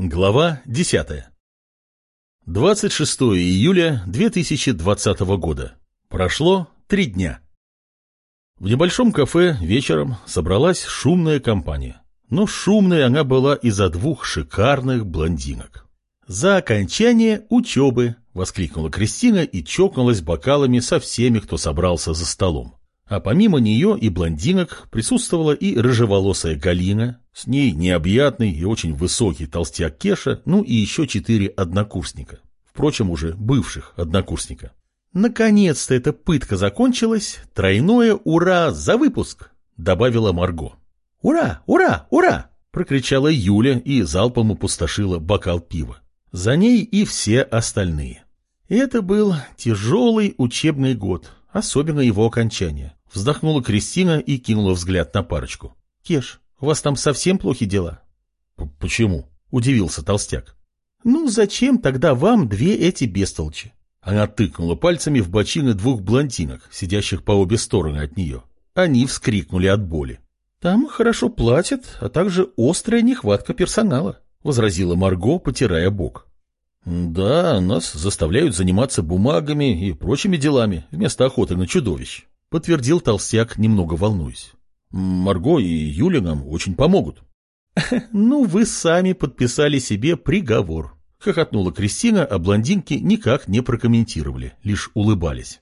Глава 10. 26 июля 2020 года. Прошло три дня. В небольшом кафе вечером собралась шумная компания. Но шумной она была из-за двух шикарных блондинок. «За окончание учебы!» — воскликнула Кристина и чокнулась бокалами со всеми, кто собрался за столом. А помимо нее и блондинок присутствовала и рыжеволосая Галина, с ней необъятный и очень высокий толстяк Кеша, ну и еще четыре однокурсника. Впрочем, уже бывших однокурсника. «Наконец-то эта пытка закончилась! Тройное ура за выпуск!» — добавила Марго. «Ура! Ура! Ура!» — прокричала Юля и залпом опустошила бокал пива. За ней и все остальные. Это был тяжелый учебный год, особенно его окончание. Вздохнула Кристина и кинула взгляд на парочку. «Кеш, у вас там совсем плохи дела?» «Почему?» — удивился толстяк. «Ну, зачем тогда вам две эти бестолчи?» Она тыкнула пальцами в бочины двух блондинок, сидящих по обе стороны от нее. Они вскрикнули от боли. «Там хорошо платят, а также острая нехватка персонала», — возразила Марго, потирая бок. «Да, нас заставляют заниматься бумагами и прочими делами вместо охоты на чудовищ», — подтвердил толстяк, немного волнуясь. «Марго и Юля нам очень помогут». «Ну, вы сами подписали себе приговор», — хохотнула Кристина, а блондинки никак не прокомментировали, лишь улыбались.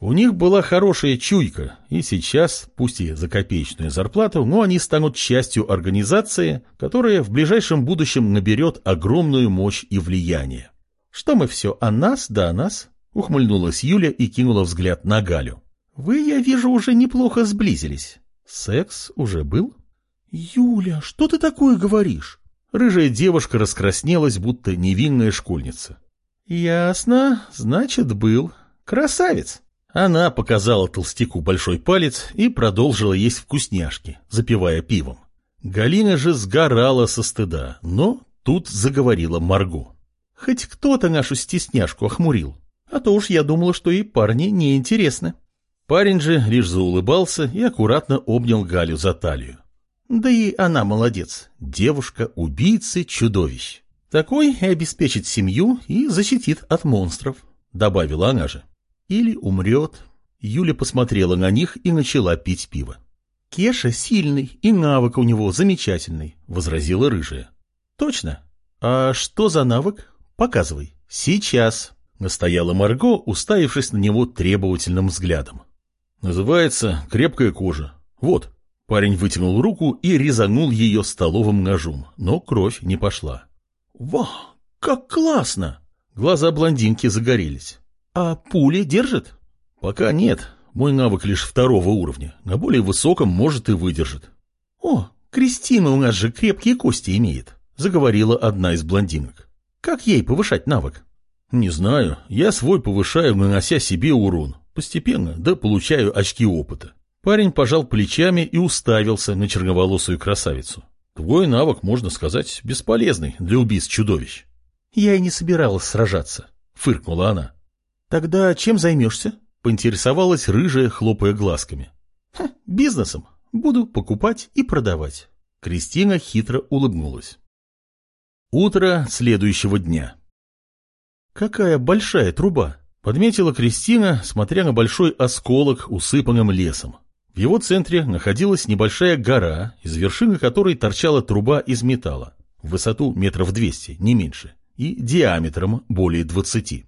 У них была хорошая чуйка, и сейчас, пусть и за копеечную зарплату, но они станут частью организации, которая в ближайшем будущем наберет огромную мощь и влияние. «Что мы все о нас да о нас?» — ухмыльнулась Юля и кинула взгляд на Галю. «Вы, я вижу, уже неплохо сблизились. Секс уже был?» «Юля, что ты такое говоришь?» Рыжая девушка раскраснелась, будто невинная школьница. «Ясно, значит, был. Красавец!» Она показала толстяку большой палец и продолжила есть вкусняшки, запивая пивом. Галина же сгорала со стыда, но тут заговорила Марго. Хоть кто-то нашу стесняшку охмурил, а то уж я думала, что и парни неинтересны. Парень же лишь заулыбался и аккуратно обнял Галю за талию. Да и она молодец, девушка убийцы чудовищ. Такой и обеспечит семью и защитит от монстров, добавила она же. Или умрет. Юля посмотрела на них и начала пить пиво. Кеша сильный, и навык у него замечательный, возразила рыжая. Точно. А что за навык? Показывай. Сейчас, настояла Марго, уставившись на него требовательным взглядом. Называется крепкая кожа. Вот. Парень вытянул руку и резанул ее столовым ножом, но кровь не пошла. Во, как классно! Глаза блондинки загорелись. А пули держит? Пока нет. Мой навык лишь второго уровня. На более высоком может и выдержит. О, Кристина у нас же крепкие кости имеет, заговорила одна из блондинок. Как ей повышать навык? Не знаю. Я свой повышаю, нанося себе урон. Постепенно, да получаю очки опыта. Парень пожал плечами и уставился на черноволосую красавицу. Твой навык, можно сказать, бесполезный для убийств чудовищ. Я и не собиралась сражаться, фыркнула она. Тогда чем займешься? Поинтересовалась рыжая, хлопая глазками. бизнесом. Буду покупать и продавать. Кристина хитро улыбнулась. Утро следующего дня. Какая большая труба! Подметила Кристина, смотря на большой осколок, усыпанным лесом. В его центре находилась небольшая гора, из вершины которой торчала труба из металла, в высоту метров двести, не меньше, и диаметром более двадцати.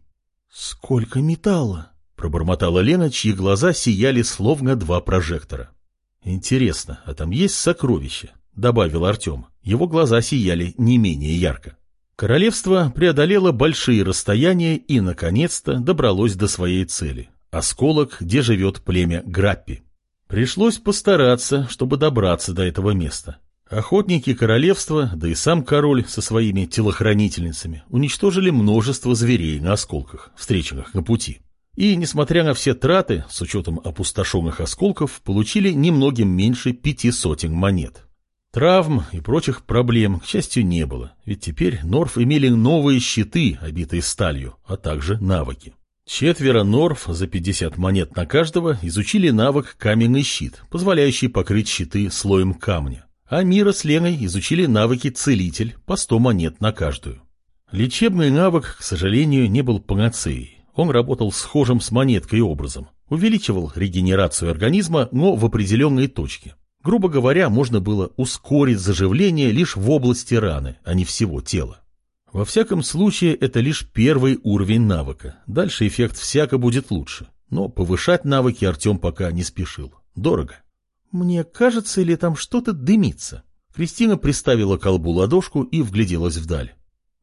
«Сколько металла!» — пробормотала Лена, чьи глаза сияли словно два прожектора. «Интересно, а там есть сокровища?» — добавил Артем. Его глаза сияли не менее ярко. Королевство преодолело большие расстояния и, наконец-то, добралось до своей цели — осколок, где живет племя Граппи. Пришлось постараться, чтобы добраться до этого места. Охотники королевства, да и сам король со своими телохранительницами уничтожили множество зверей на осколках, встреченных на пути. И, несмотря на все траты, с учетом опустошенных осколков, получили немногим меньше пяти сотен монет. Травм и прочих проблем, к счастью, не было, ведь теперь Норф имели новые щиты, обитые сталью, а также навыки. Четверо Норф за 50 монет на каждого изучили навык «Каменный щит», позволяющий покрыть щиты слоем камня А Мира с Леной изучили навыки «Целитель» по 100 монет на каждую. Лечебный навык, к сожалению, не был панацеей. Он работал схожим с монеткой образом. Увеличивал регенерацию организма, но в определенные точки. Грубо говоря, можно было ускорить заживление лишь в области раны, а не всего тела. Во всяком случае, это лишь первый уровень навыка. Дальше эффект всяко будет лучше. Но повышать навыки Артем пока не спешил. Дорого. «Мне кажется, или там что-то дымится?» Кристина приставила колбу ладошку и вгляделась вдаль.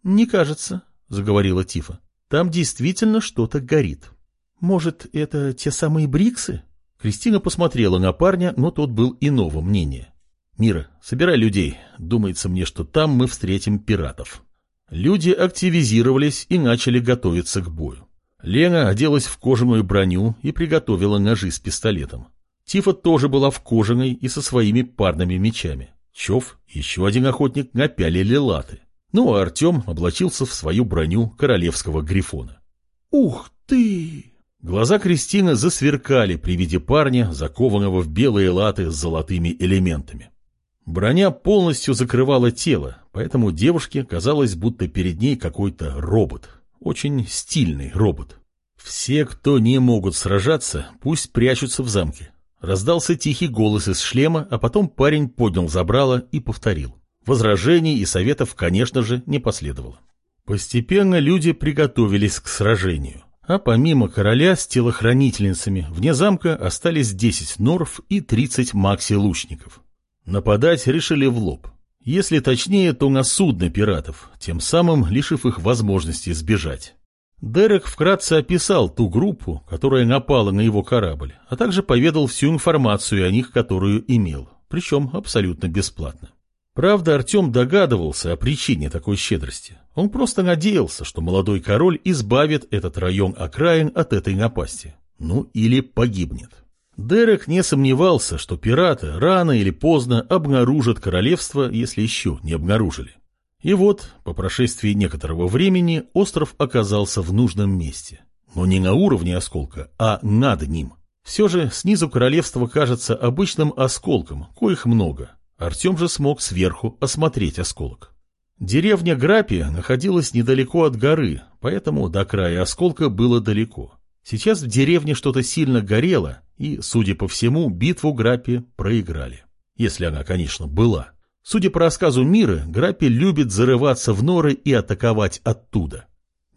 «Не кажется», — заговорила Тифа. «Там действительно что-то горит. Может, это те самые бриксы?» Кристина посмотрела на парня, но тот был иного мнения. «Мира, собирай людей. Думается мне, что там мы встретим пиратов». Люди активизировались и начали готовиться к бою. Лена оделась в кожаную броню и приготовила ножи с пистолетом. Тифа тоже была в кожаной и со своими парными мечами. Чов, еще один охотник, напялили латы. Ну а Артем облачился в свою броню королевского грифона. «Ух ты!» Глаза Кристины засверкали при виде парня, закованного в белые латы с золотыми элементами. Броня полностью закрывала тело, поэтому девушке казалось, будто перед ней какой-то робот. Очень стильный робот. Все, кто не могут сражаться, пусть прячутся в замке. Раздался тихий голос из шлема, а потом парень поднял забрало и повторил. Возражений и советов, конечно же, не последовало. Постепенно люди приготовились к сражению. А помимо короля с телохранительницами, вне замка остались 10 норов и 30 макси-лучников. Нападать решили в лоб. Если точнее, то на судно пиратов, тем самым лишив их возможности сбежать. Дерек вкратце описал ту группу, которая напала на его корабль, а также поведал всю информацию о них, которую имел, причем абсолютно бесплатно. Правда, Артем догадывался о причине такой щедрости. Он просто надеялся, что молодой король избавит этот район окраин от этой напасти. Ну или погибнет. Дерек не сомневался, что пираты рано или поздно обнаружат королевство, если еще не обнаружили. И вот, по прошествии некоторого времени, остров оказался в нужном месте. Но не на уровне осколка, а над ним. Все же снизу королевство кажется обычным осколком, коих много. Артем же смог сверху осмотреть осколок. Деревня Грапи находилась недалеко от горы, поэтому до края осколка было далеко. Сейчас в деревне что-то сильно горело, и, судя по всему, битву Грапи проиграли. Если она, конечно, была. Судя по рассказу Мира, Граппи любит зарываться в норы и атаковать оттуда.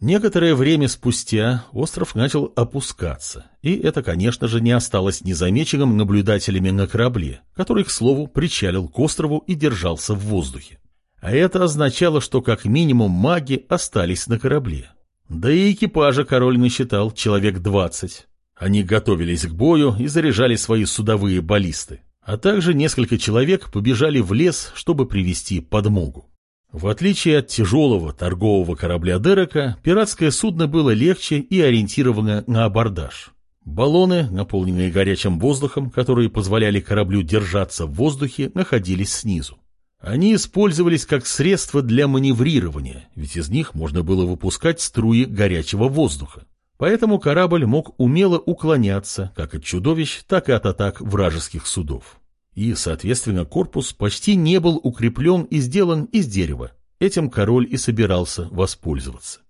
Некоторое время спустя остров начал опускаться, и это, конечно же, не осталось незамеченным наблюдателями на корабле, который, к слову, причалил к острову и держался в воздухе. А это означало, что как минимум маги остались на корабле. Да и экипажа король насчитал человек двадцать. Они готовились к бою и заряжали свои судовые баллисты а также несколько человек побежали в лес, чтобы привести подмогу. В отличие от тяжелого торгового корабля Дерека, пиратское судно было легче и ориентировано на абордаж. Баллоны, наполненные горячим воздухом, которые позволяли кораблю держаться в воздухе, находились снизу. Они использовались как средство для маневрирования, ведь из них можно было выпускать струи горячего воздуха. Поэтому корабль мог умело уклоняться как от чудовищ, так и от атак вражеских судов. И, соответственно, корпус почти не был укреплен и сделан из дерева. Этим король и собирался воспользоваться.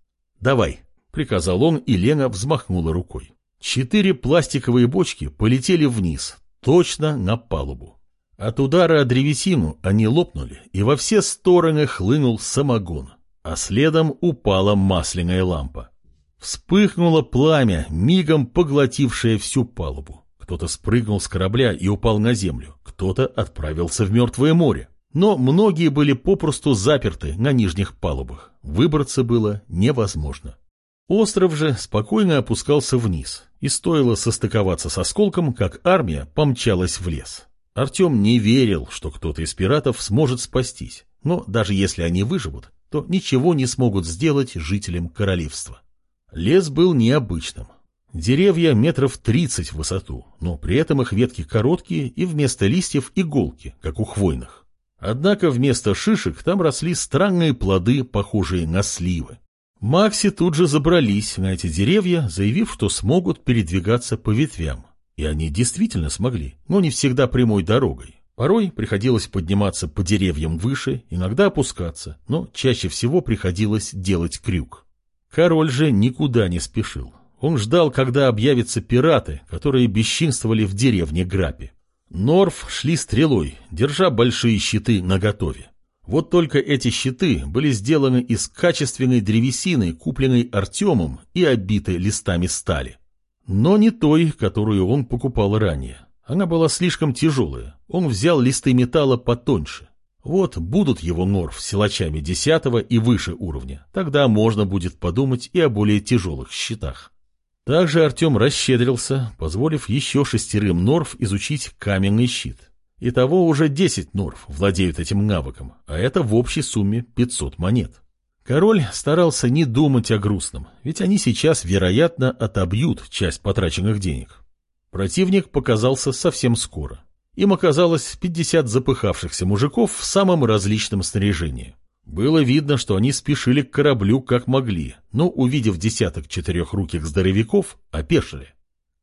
«Давай», — приказал он, и Лена взмахнула рукой. Четыре пластиковые бочки полетели вниз, точно на палубу. От удара о древесину они лопнули, и во все стороны хлынул самогон, а следом упала масляная лампа. Вспыхнуло пламя, мигом поглотившее всю палубу. Кто-то спрыгнул с корабля и упал на землю, кто-то отправился в мертвое море. Но многие были попросту заперты на нижних палубах. Выбраться было невозможно. Остров же спокойно опускался вниз, и стоило состыковаться с осколком, как армия помчалась в лес. Артем не верил, что кто-то из пиратов сможет спастись, но даже если они выживут, то ничего не смогут сделать жителям королевства. Лес был необычным. Деревья метров тридцать в высоту, но при этом их ветки короткие и вместо листьев иголки, как у хвойных. Однако вместо шишек там росли странные плоды, похожие на сливы. Макси тут же забрались на эти деревья, заявив, что смогут передвигаться по ветвям. И они действительно смогли, но не всегда прямой дорогой. Порой приходилось подниматься по деревьям выше, иногда опускаться, но чаще всего приходилось делать крюк. Король же никуда не спешил. Он ждал, когда объявятся пираты, которые бесчинствовали в деревне Грапи. Норф шли стрелой, держа большие щиты наготове. Вот только эти щиты были сделаны из качественной древесины, купленной Артемом и обитой листами стали. Но не той, которую он покупал ранее. Она была слишком тяжелая. Он взял листы металла потоньше. Вот будут его Норф силачами десятого и выше уровня. Тогда можно будет подумать и о более тяжелых щитах. Также Артем расщедрился, позволив еще шестерым Норф изучить каменный щит. Итого уже 10 норф владеют этим навыком, а это в общей сумме 500 монет. Король старался не думать о грустном, ведь они сейчас, вероятно, отобьют часть потраченных денег. Противник показался совсем скоро. Им оказалось 50 запыхавшихся мужиков в самом различном снаряжении. Было видно, что они спешили к кораблю как могли, но, увидев десяток четырехруких здоровяков, опешили.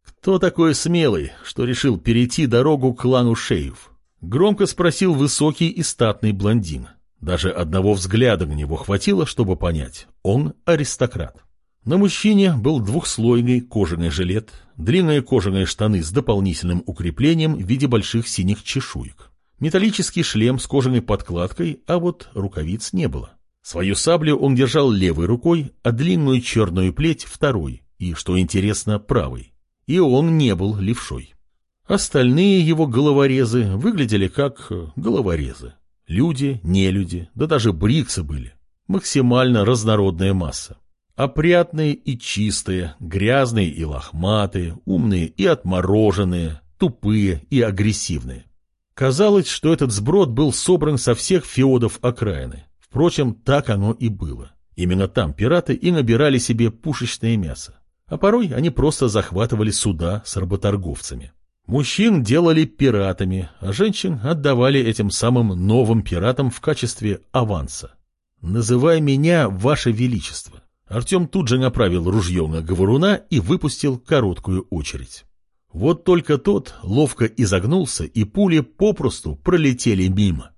«Кто такой смелый, что решил перейти дорогу к клану Шеев?» Громко спросил высокий и статный блондин. Даже одного взгляда на него хватило, чтобы понять. Он аристократ. На мужчине был двухслойный кожаный жилет, длинные кожаные штаны с дополнительным укреплением в виде больших синих чешуек, металлический шлем с кожаной подкладкой, а вот рукавиц не было. Свою саблю он держал левой рукой, а длинную черную плеть второй, и, что интересно, правой и он не был левшой. Остальные его головорезы выглядели как головорезы. Люди, нелюди, да даже бриксы были. Максимально разнородная масса. Опрятные и чистые, грязные и лохматые, умные и отмороженные, тупые и агрессивные. Казалось, что этот сброд был собран со всех феодов окраины. Впрочем, так оно и было. Именно там пираты и набирали себе пушечное мясо а порой они просто захватывали суда с работорговцами. Мужчин делали пиратами, а женщин отдавали этим самым новым пиратам в качестве аванса. «Называй меня Ваше Величество». Артем тут же направил ружье на говоруна и выпустил короткую очередь. Вот только тот ловко изогнулся, и пули попросту пролетели мимо.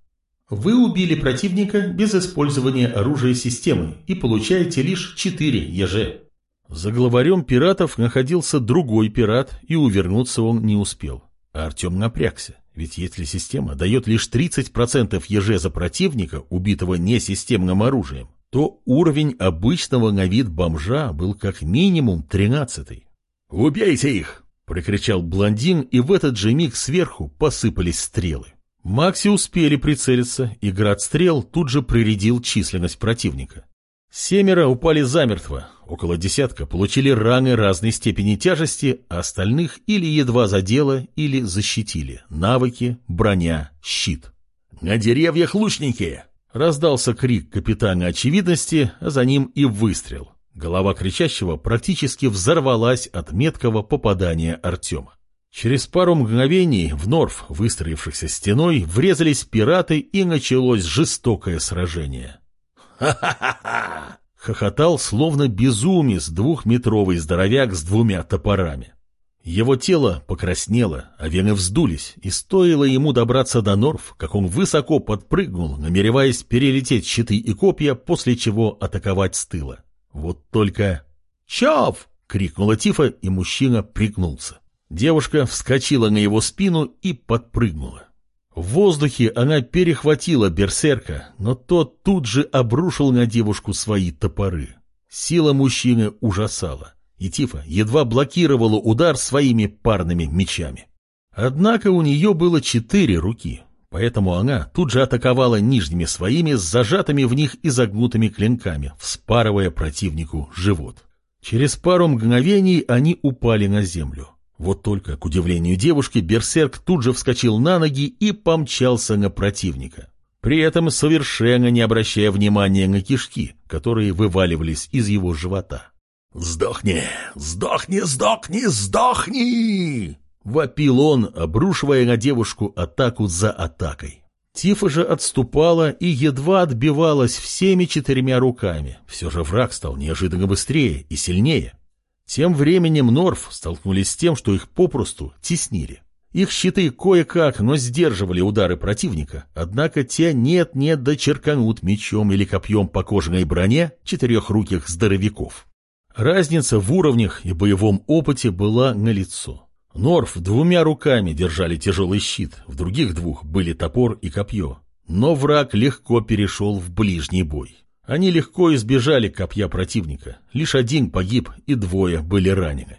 Вы убили противника без использования оружия системы и получаете лишь 4 ЕЖ. За главарем пиратов находился другой пират, и увернуться он не успел. Артем напрягся, ведь если система дает лишь 30% еже за противника, убитого несистемным оружием, то уровень обычного на вид бомжа был как минимум 13 «Убейте их!» — прокричал блондин, и в этот же миг сверху посыпались стрелы. Макси успели прицелиться, и град стрел тут же приредил численность противника. Семеро упали замертво, около десятка получили раны разной степени тяжести, а остальных или едва задело, или защитили. Навыки, броня, щит. «На деревьях лучники!» Раздался крик капитана очевидности, а за ним и выстрел. Голова кричащего практически взорвалась от меткого попадания Артема. Через пару мгновений в Норф, выстроившихся стеной, врезались пираты и началось жестокое сражение. «Ха-ха-ха-ха!» — хохотал, словно безумец, двухметровый здоровяк с двумя топорами. Его тело покраснело, а вены вздулись, и стоило ему добраться до Норф, как он высоко подпрыгнул, намереваясь перелететь щиты и копья, после чего атаковать с тыла. Вот только... «Чав!» — крикнула Тифа, и мужчина пригнулся. Девушка вскочила на его спину и подпрыгнула. В воздухе она перехватила берсерка, но тот тут же обрушил на девушку свои топоры. Сила мужчины ужасала, и Тифа едва блокировала удар своими парными мечами. Однако у нее было четыре руки, поэтому она тут же атаковала нижними своими с зажатыми в них изогнутыми клинками, вспарывая противнику живот. Через пару мгновений они упали на землю. Вот только, к удивлению девушки, Берсерк тут же вскочил на ноги и помчался на противника. При этом совершенно не обращая внимания на кишки, которые вываливались из его живота. «Сдохни! Сдохни! Сдохни! Сдохни!» Вопил он, обрушивая на девушку атаку за атакой. Тифа же отступала и едва отбивалась всеми четырьмя руками. Все же враг стал неожиданно быстрее и сильнее. Тем временем Норф столкнулись с тем, что их попросту теснили. Их щиты кое-как, но сдерживали удары противника, однако те нет-нет да черканут мечом или копьем по кожаной броне четырехруких здоровяков. Разница в уровнях и боевом опыте была налицо. Норф двумя руками держали тяжелый щит, в других двух были топор и копье. Но враг легко перешел в ближний бой. Они легко избежали копья противника, лишь один погиб и двое были ранены.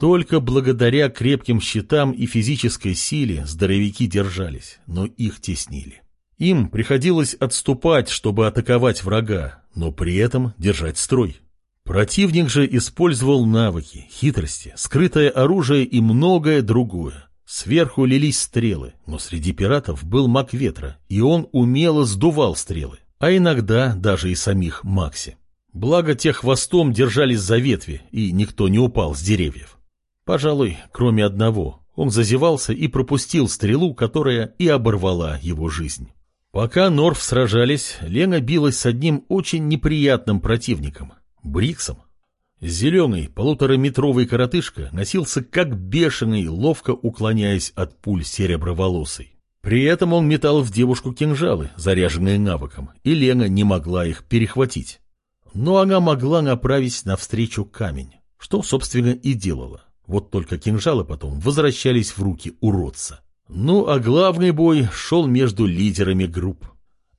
Только благодаря крепким щитам и физической силе здоровяки держались, но их теснили. Им приходилось отступать, чтобы атаковать врага, но при этом держать строй. Противник же использовал навыки, хитрости, скрытое оружие и многое другое. Сверху лились стрелы, но среди пиратов был маг ветра, и он умело сдувал стрелы, а иногда даже и самих Макси. Благо те хвостом держались за ветви, и никто не упал с деревьев. Пожалуй, кроме одного, он зазевался и пропустил стрелу, которая и оборвала его жизнь. Пока Норф сражались, Лена билась с одним очень неприятным противником — Бриксом. Зеленый полутораметровый коротышка носился как бешеный, ловко уклоняясь от пуль сереброволосой. При этом он метал в девушку кинжалы, заряженные навыком, и Лена не могла их перехватить. Но она могла направить навстречу камень, что, собственно, и делала. Вот только кинжалы потом возвращались в руки уродца. Ну, а главный бой шел между лидерами групп.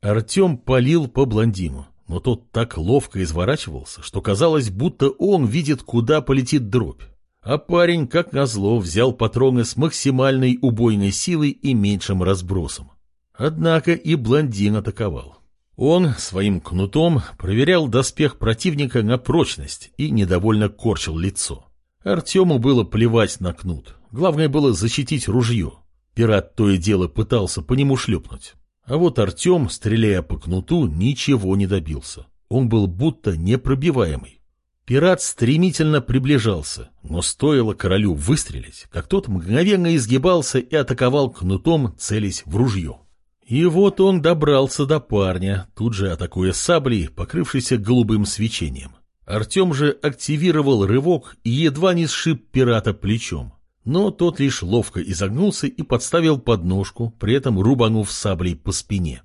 Артем палил по блондину, но тот так ловко изворачивался, что казалось, будто он видит, куда полетит дробь. А парень, как назло, взял патроны с максимальной убойной силой и меньшим разбросом. Однако и блондин атаковал. Он своим кнутом проверял доспех противника на прочность и недовольно корчил лицо. Артему было плевать на кнут. Главное было защитить ружье. Пират то и дело пытался по нему шлепнуть. А вот Артем, стреляя по кнуту, ничего не добился. Он был будто непробиваемый. Пират стремительно приближался, но стоило королю выстрелить, как тот мгновенно изгибался и атаковал кнутом, целясь в ружье. И вот он добрался до парня, тут же атакуя саблей, покрывшейся голубым свечением. Артем же активировал рывок и едва не сшиб пирата плечом. Но тот лишь ловко изогнулся и подставил подножку, при этом рубанув саблей по спине.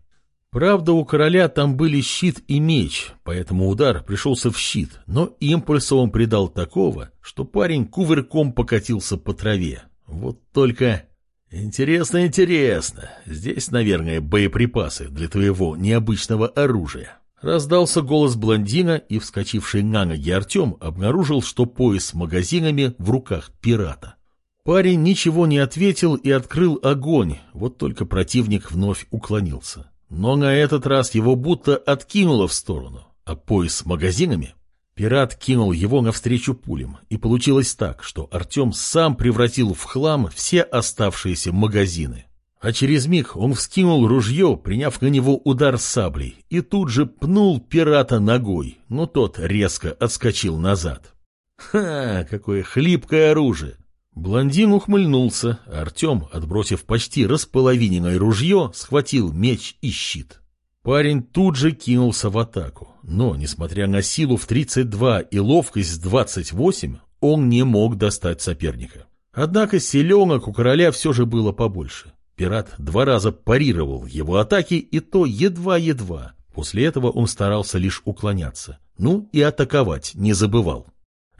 Правда, у короля там были щит и меч, поэтому удар пришелся в щит, но импульса он придал такого, что парень кувырком покатился по траве. Вот только... Интересно, интересно. Здесь, наверное, боеприпасы для твоего необычного оружия. Раздался голос блондина, и вскочивший на ноги Артем обнаружил, что пояс с магазинами в руках пирата. Парень ничего не ответил и открыл огонь, вот только противник вновь уклонился. Но на этот раз его будто откинуло в сторону, а пояс с магазинами... Пират кинул его навстречу пулям, и получилось так, что Артем сам превратил в хлам все оставшиеся магазины. А через миг он вскинул ружье, приняв на него удар саблей, и тут же пнул пирата ногой, но тот резко отскочил назад. Ха, какое хлипкое оружие! Блондин ухмыльнулся, а Артем, отбросив почти располовиненное ружье, схватил меч и щит. Парень тут же кинулся в атаку, но, несмотря на силу в 32 и ловкость в 28, он не мог достать соперника. Однако селенок у короля все же было побольше. Пират два раза парировал его атаки, и то едва-едва. После этого он старался лишь уклоняться. Ну и атаковать не забывал.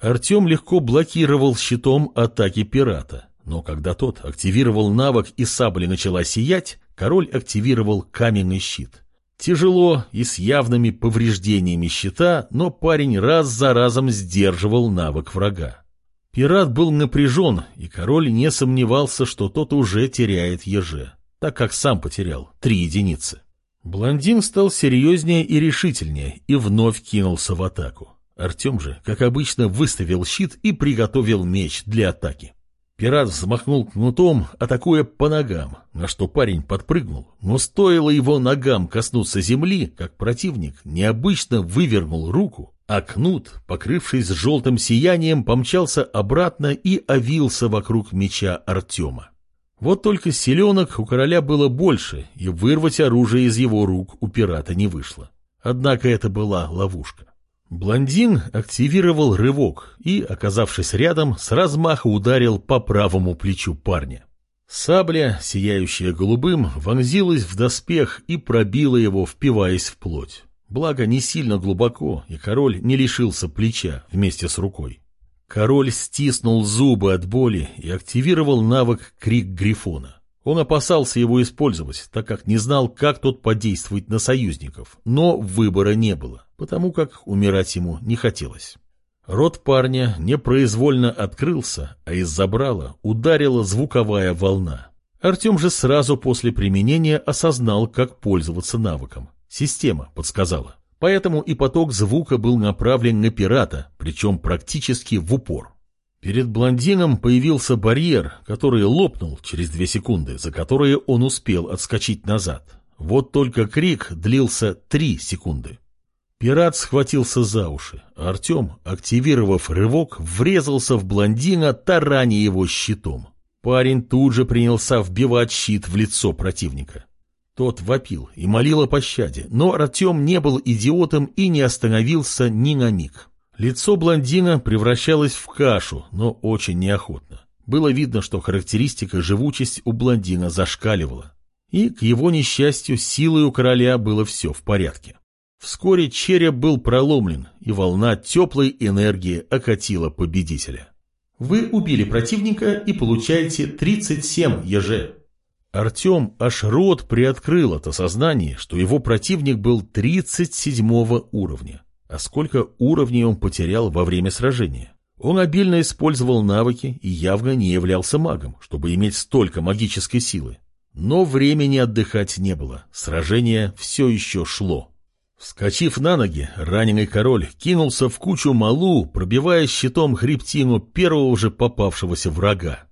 Артем легко блокировал щитом атаки пирата. Но когда тот активировал навык и сабля начала сиять, король активировал каменный щит. Тяжело и с явными повреждениями щита, но парень раз за разом сдерживал навык врага. Пират был напряжен, и король не сомневался, что тот уже теряет еже, так как сам потерял три единицы. Блондин стал серьезнее и решительнее и вновь кинулся в атаку. Артем же, как обычно, выставил щит и приготовил меч для атаки. Пират взмахнул кнутом, атакуя по ногам, на что парень подпрыгнул, но стоило его ногам коснуться земли, как противник необычно вывернул руку а кнут, покрывшись желтым сиянием, помчался обратно и овился вокруг меча Артема. Вот только селенок у короля было больше, и вырвать оружие из его рук у пирата не вышло. Однако это была ловушка. Блондин активировал рывок и, оказавшись рядом, с размаха ударил по правому плечу парня. Сабля, сияющая голубым, вонзилась в доспех и пробила его, впиваясь в плоть. Благо, не сильно глубоко, и король не лишился плеча вместе с рукой. Король стиснул зубы от боли и активировал навык «Крик Грифона». Он опасался его использовать, так как не знал, как тот подействует на союзников, но выбора не было, потому как умирать ему не хотелось. Рот парня непроизвольно открылся, а из забрала ударила звуковая волна. Артем же сразу после применения осознал, как пользоваться навыком. Система подсказала. Поэтому и поток звука был направлен на пирата, причем практически в упор. Перед блондином появился барьер, который лопнул через две секунды, за которые он успел отскочить назад. Вот только крик длился три секунды. Пират схватился за уши, Артем, активировав рывок, врезался в блондина, тараня его щитом. Парень тут же принялся вбивать щит в лицо противника. Тот вопил и молил о пощаде, но Артем не был идиотом и не остановился ни на миг. Лицо блондина превращалось в кашу, но очень неохотно. Было видно, что характеристика живучесть у блондина зашкаливала. И, к его несчастью, силой у короля было все в порядке. Вскоре череп был проломлен, и волна теплой энергии окатила победителя. Вы убили противника и получаете 37 ЕЖ. Артем аж рот приоткрыл от осознания, что его противник был 37 уровня. А сколько уровней он потерял во время сражения? Он обильно использовал навыки и явно не являлся магом, чтобы иметь столько магической силы. Но времени отдыхать не было, сражение все еще шло. Вскочив на ноги, раненый король кинулся в кучу малу, пробивая щитом хребтину первого же попавшегося врага.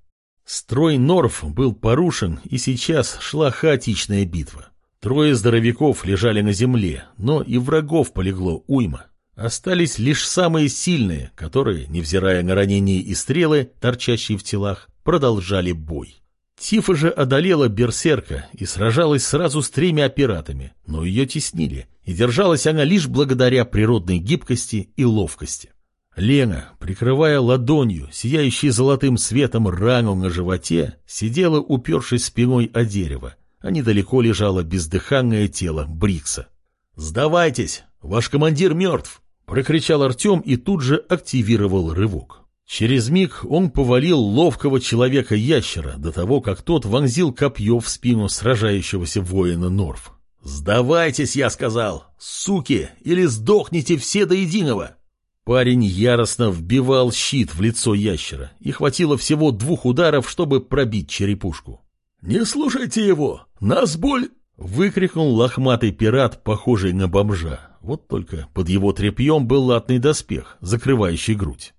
Строй Норф был порушен, и сейчас шла хаотичная битва. Трое здоровяков лежали на земле, но и врагов полегло уйма. Остались лишь самые сильные, которые, невзирая на ранения и стрелы, торчащие в телах, продолжали бой. Тифа же одолела берсерка и сражалась сразу с тремя пиратами, но ее теснили, и держалась она лишь благодаря природной гибкости и ловкости. Лена, прикрывая ладонью, сияющей золотым светом рану на животе, сидела, упершись спиной о дерево, а недалеко лежало бездыханное тело Брикса. «Сдавайтесь! Ваш командир мертв!» — прокричал Артем и тут же активировал рывок. Через миг он повалил ловкого человека-ящера до того, как тот вонзил копье в спину сражающегося воина Норф. «Сдавайтесь, я сказал! Суки! Или сдохните все до единого!» Парень яростно вбивал щит в лицо ящера, и хватило всего двух ударов, чтобы пробить черепушку. «Не слушайте его! Нас боль...» — выкрикнул лохматый пират, похожий на бомжа. Вот только под его тряпьем был латный доспех, закрывающий грудь.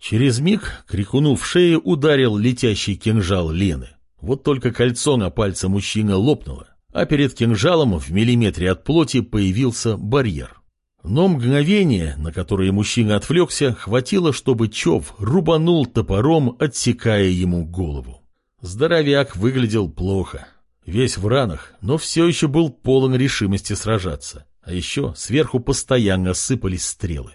Через миг, крикуну в шее, ударил летящий кинжал Лены. Вот только кольцо на пальце мужчины лопнуло а перед кинжалом в миллиметре от плоти появился барьер. Но мгновение, на которое мужчина отвлекся, хватило, чтобы Чов рубанул топором, отсекая ему голову. Здоровяк выглядел плохо. Весь в ранах, но все еще был полон решимости сражаться. А еще сверху постоянно сыпались стрелы.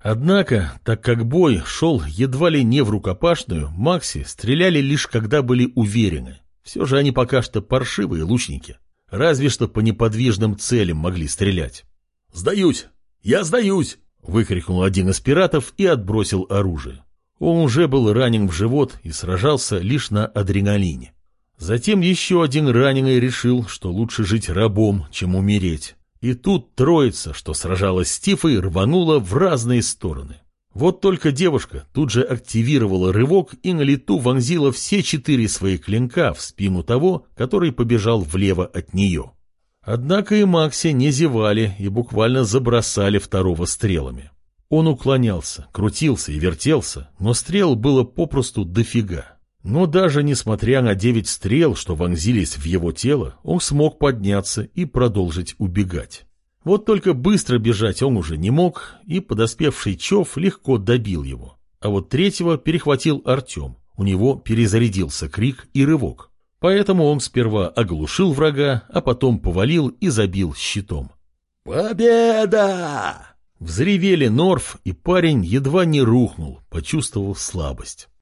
Однако, так как бой шел едва ли не в рукопашную, Макси стреляли лишь когда были уверены. Все же они пока что паршивые лучники. Разве что по неподвижным целям могли стрелять. «Сдаюсь! Я сдаюсь!» — выкрикнул один из пиратов и отбросил оружие. Он уже был ранен в живот и сражался лишь на адреналине. Затем еще один раненый решил, что лучше жить рабом, чем умереть. И тут троица, что сражалась с Тифой, рванула в разные стороны. Вот только девушка тут же активировала рывок и на лету вонзила все четыре свои клинка в спину того, который побежал влево от нее. Однако и Макси не зевали и буквально забросали второго стрелами. Он уклонялся, крутился и вертелся, но стрел было попросту дофига. Но даже несмотря на девять стрел, что вонзились в его тело, он смог подняться и продолжить убегать. Вот только быстро бежать он уже не мог, и подоспевший Чов легко добил его. А вот третьего перехватил Артем. У него перезарядился крик и рывок. Поэтому он сперва оглушил врага, а потом повалил и забил щитом. «Победа!» Взревели Норф, и парень едва не рухнул, почувствовав слабость.